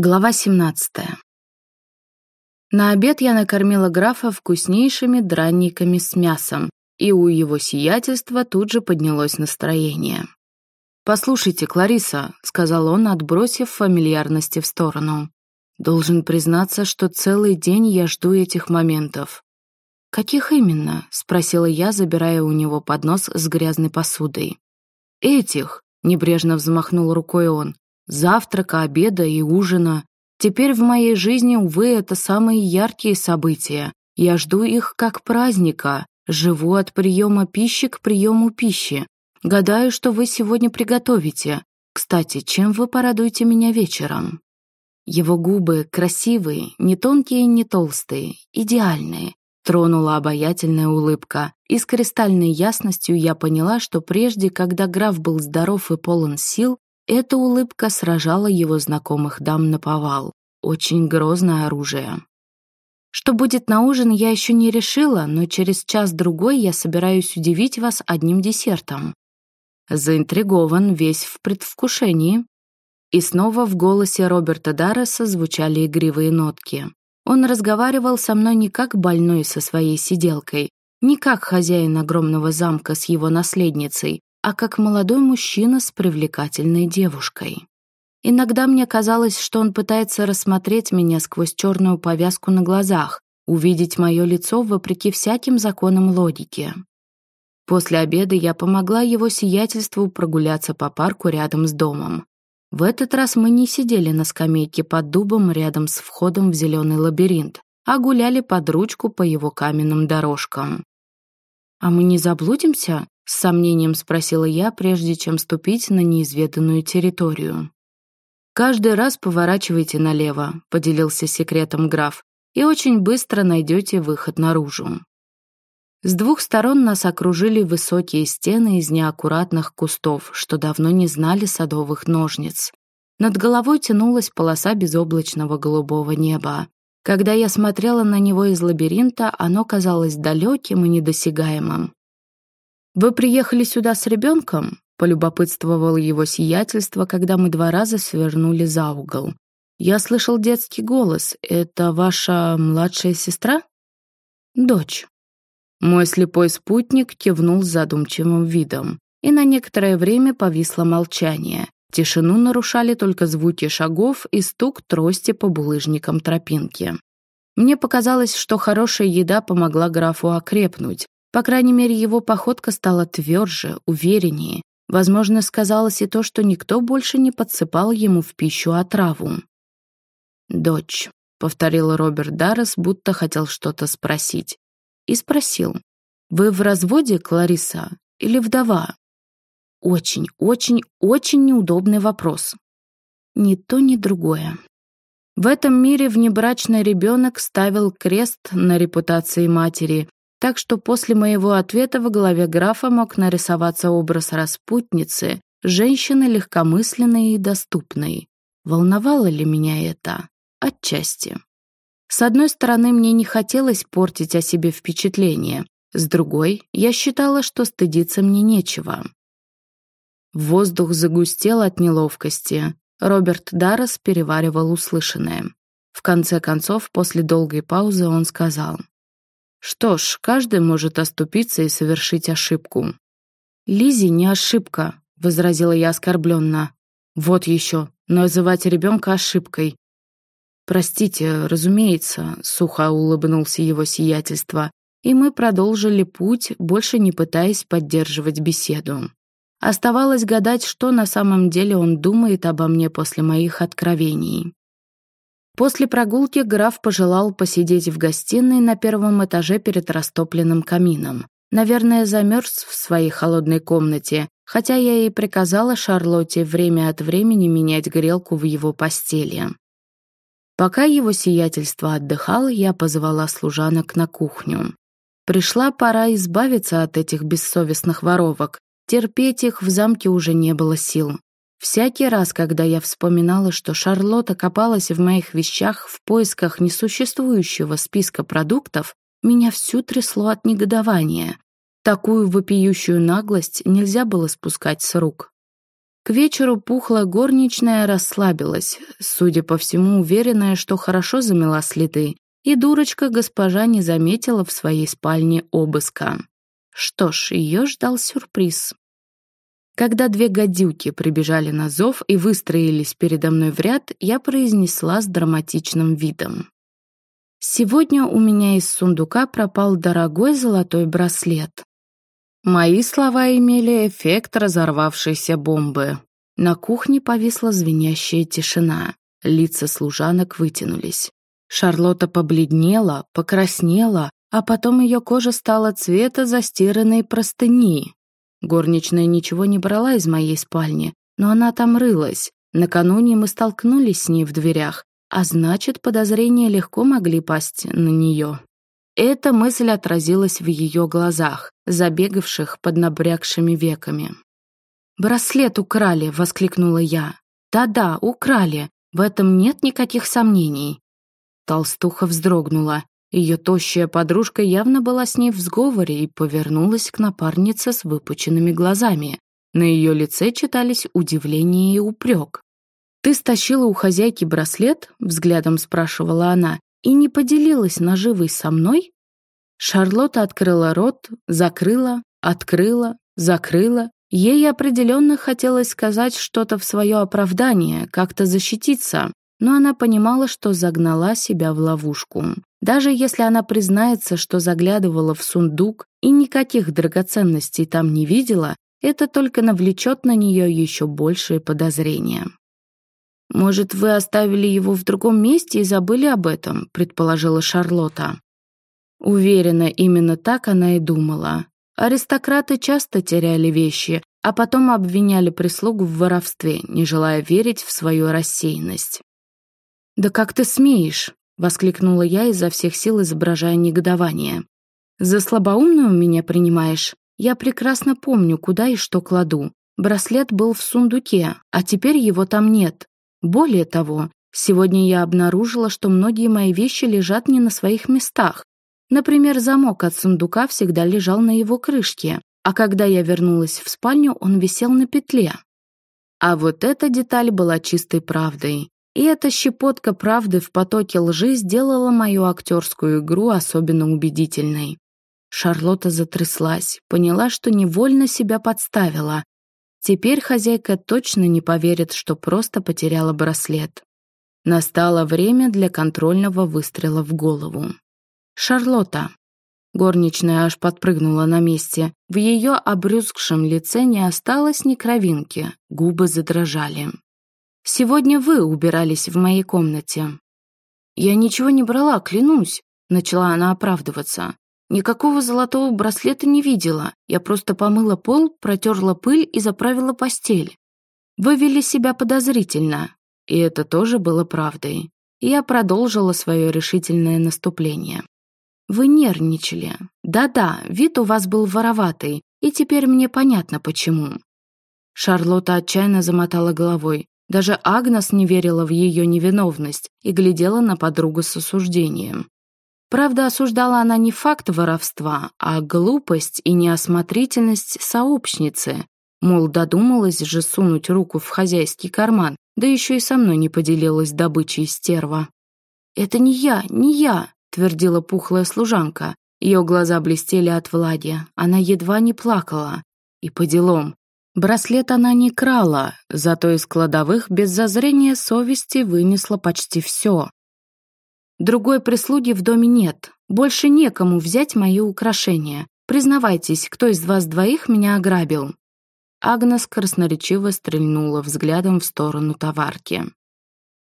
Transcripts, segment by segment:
Глава 17. На обед я накормила графа вкуснейшими дранниками с мясом, и у его сиятельства тут же поднялось настроение. «Послушайте, Клариса», — сказал он, отбросив фамильярности в сторону. «Должен признаться, что целый день я жду этих моментов». «Каких именно?» — спросила я, забирая у него поднос с грязной посудой. «Этих», — небрежно взмахнул рукой он, завтрака, обеда и ужина. Теперь в моей жизни, увы, это самые яркие события. Я жду их как праздника, живу от приема пищи к приему пищи. Гадаю, что вы сегодня приготовите. Кстати, чем вы порадуете меня вечером? Его губы красивые, не тонкие, не толстые, идеальные. Тронула обаятельная улыбка, и с кристальной ясностью я поняла, что прежде, когда граф был здоров и полон сил, эта улыбка сражала его знакомых дам на повал. Очень грозное оружие. Что будет на ужин, я еще не решила, но через час-другой я собираюсь удивить вас одним десертом. Заинтригован, весь в предвкушении. И снова в голосе Роберта Дарреса звучали игривые нотки. Он разговаривал со мной не как больной со своей сиделкой, не как хозяин огромного замка с его наследницей, а как молодой мужчина с привлекательной девушкой. Иногда мне казалось, что он пытается рассмотреть меня сквозь черную повязку на глазах, увидеть мое лицо вопреки всяким законам логики. После обеда я помогла его сиятельству прогуляться по парку рядом с домом. В этот раз мы не сидели на скамейке под дубом рядом с входом в зеленый лабиринт, а гуляли под ручку по его каменным дорожкам. «А мы не заблудимся?» С сомнением спросила я, прежде чем ступить на неизведанную территорию. «Каждый раз поворачивайте налево», — поделился секретом граф, «и очень быстро найдете выход наружу». С двух сторон нас окружили высокие стены из неаккуратных кустов, что давно не знали садовых ножниц. Над головой тянулась полоса безоблачного голубого неба. Когда я смотрела на него из лабиринта, оно казалось далеким и недосягаемым. «Вы приехали сюда с ребенком?» — полюбопытствовал его сиятельство, когда мы два раза свернули за угол. «Я слышал детский голос. Это ваша младшая сестра?» «Дочь». Мой слепой спутник кивнул задумчивым видом, и на некоторое время повисло молчание. Тишину нарушали только звуки шагов и стук трости по булыжникам тропинки. Мне показалось, что хорошая еда помогла графу окрепнуть, по крайней мере, его походка стала тверже, увереннее. Возможно, сказалось и то, что никто больше не подсыпал ему в пищу отраву. «Дочь», — повторил Роберт Даррес, будто хотел что-то спросить. И спросил, «Вы в разводе, Клариса, или вдова?» Очень, очень, очень неудобный вопрос. Ни то, ни другое. В этом мире внебрачный ребенок ставил крест на репутации матери, так что после моего ответа в голове графа мог нарисоваться образ распутницы, женщины легкомысленной и доступной. Волновало ли меня это? Отчасти. С одной стороны, мне не хотелось портить о себе впечатление, с другой, я считала, что стыдиться мне нечего. Воздух загустел от неловкости. Роберт Даррес переваривал услышанное. В конце концов, после долгой паузы он сказал. Что ж, каждый может оступиться и совершить ошибку. Лизи не ошибка, возразила я оскорбленно. Вот еще, называть ребенка ошибкой. Простите, разумеется, сухо улыбнулся его сиятельство, и мы продолжили путь, больше не пытаясь поддерживать беседу. Оставалось гадать, что на самом деле он думает обо мне после моих откровений. После прогулки граф пожелал посидеть в гостиной на первом этаже перед растопленным камином. Наверное, замерз в своей холодной комнате, хотя я и приказала Шарлотте время от времени менять грелку в его постели. Пока его сиятельство отдыхал, я позвала служанок на кухню. Пришла пора избавиться от этих бессовестных воровок. Терпеть их в замке уже не было сил. Всякий раз, когда я вспоминала, что Шарлотта копалась в моих вещах в поисках несуществующего списка продуктов, меня всю трясло от негодования. Такую вопиющую наглость нельзя было спускать с рук. К вечеру пухлая горничная расслабилась, судя по всему, уверенная, что хорошо замела следы, и дурочка госпожа не заметила в своей спальне обыска. Что ж, ее ждал сюрприз. Когда две гадюки прибежали на зов и выстроились передо мной в ряд, я произнесла с драматичным видом. «Сегодня у меня из сундука пропал дорогой золотой браслет». Мои слова имели эффект разорвавшейся бомбы. На кухне повисла звенящая тишина. Лица служанок вытянулись. Шарлотта побледнела, покраснела, а потом ее кожа стала цвета застиранной простыни. Горничная ничего не брала из моей спальни, но она там рылась. Накануне мы столкнулись с ней в дверях, а значит, подозрения легко могли пасть на нее. Эта мысль отразилась в ее глазах, забегавших под набрякшими веками. «Браслет украли!» — воскликнула я. «Да-да, украли. В этом нет никаких сомнений». Толстуха вздрогнула. Ее тощая подружка явно была с ней в сговоре и повернулась к напарнице с выпученными глазами. На ее лице читались удивление и упрек. «Ты стащила у хозяйки браслет?» — взглядом спрашивала она. «И не поделилась наживой со мной?» Шарлотта открыла рот, закрыла, открыла, закрыла Ей определенно хотелось сказать что-то в свое оправдание, как-то защититься, но она понимала, что загнала себя в ловушку. Даже если она признается, что заглядывала в сундук и никаких драгоценностей там не видела, это только навлечет на нее еще большие подозрения. «Может, вы оставили его в другом месте и забыли об этом», — предположила Шарлотта. Уверена, именно так она и думала. Аристократы часто теряли вещи, а потом обвиняли прислугу в воровстве, не желая верить в свою рассеянность. «Да как ты смеешь?» — воскликнула я изо всех сил, изображая негодование. «За слабоумную меня принимаешь? Я прекрасно помню, куда и что кладу. Браслет был в сундуке, а теперь его там нет. Более того, сегодня я обнаружила, что многие мои вещи лежат не на своих местах, Например, замок от сундука всегда лежал на его крышке, а когда я вернулась в спальню, он висел на петле. А вот эта деталь была чистой правдой. И эта щепотка правды в потоке лжи сделала мою актерскую игру особенно убедительной. Шарлотта затряслась, поняла, что невольно себя подставила. Теперь хозяйка точно не поверит, что просто потеряла браслет. Настало время для контрольного выстрела в голову. «Шарлотта!» Горничная аж подпрыгнула на месте. В ее обрюзгшем лице не осталось ни кровинки, губы задрожали. «Сегодня вы убирались в моей комнате». «Я ничего не брала, клянусь», — начала она оправдываться. «Никакого золотого браслета не видела. Я просто помыла пол, протерла пыль и заправила постель. Вы вели себя подозрительно». И это тоже было правдой. Я продолжила свое решительное наступление. Вы нервничали. Да-да, вид у вас был вороватый, и теперь мне понятно, почему». Шарлотта отчаянно замотала головой. Даже Агнес не верила в ее невиновность и глядела на подругу с осуждением. Правда, осуждала она не факт воровства, а глупость и неосмотрительность сообщницы. Мол, додумалась же сунуть руку в хозяйский карман, да еще и со мной не поделилась добычей стерва. «Это не я, не я!» твердила пухлая служанка. Ее глаза блестели от влаги. Она едва не плакала. И по делам. Браслет она не крала, зато из кладовых без зазрения совести вынесла почти все. Другой прислуги в доме нет. Больше некому взять мои украшения. Признавайтесь, кто из вас двоих меня ограбил?» Агнес красноречиво стрельнула взглядом в сторону товарки.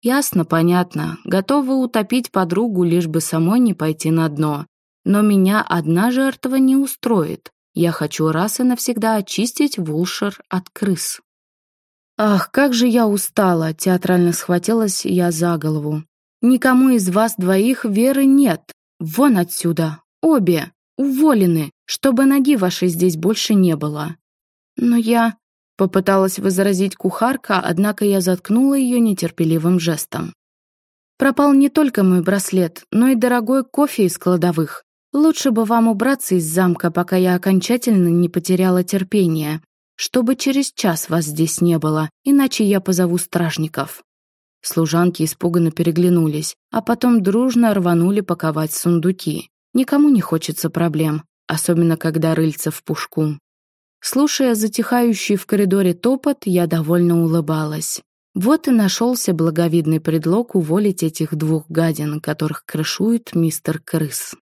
Ясно, понятно, готова утопить подругу, лишь бы самой не пойти на дно. Но меня одна жертва не устроит. Я хочу раз и навсегда очистить Вулшер от крыс. Ах, как же я устала, театрально схватилась я за голову. Никому из вас двоих веры нет. Вон отсюда. Обе. Уволены, чтобы ноги вашей здесь больше не было. Но я... Попыталась возразить кухарка, однако я заткнула ее нетерпеливым жестом. Пропал не только мой браслет, но и дорогой кофе из кладовых. Лучше бы вам убраться из замка, пока я окончательно не потеряла терпение. Чтобы через час вас здесь не было, иначе я позову стражников». Служанки испуганно переглянулись, а потом дружно рванули паковать сундуки. Никому не хочется проблем, особенно когда рыльца в пушку. Слушая затихающий в коридоре топот, я довольно улыбалась. Вот и нашелся благовидный предлог уволить этих двух гадин, которых крышует мистер Крыс.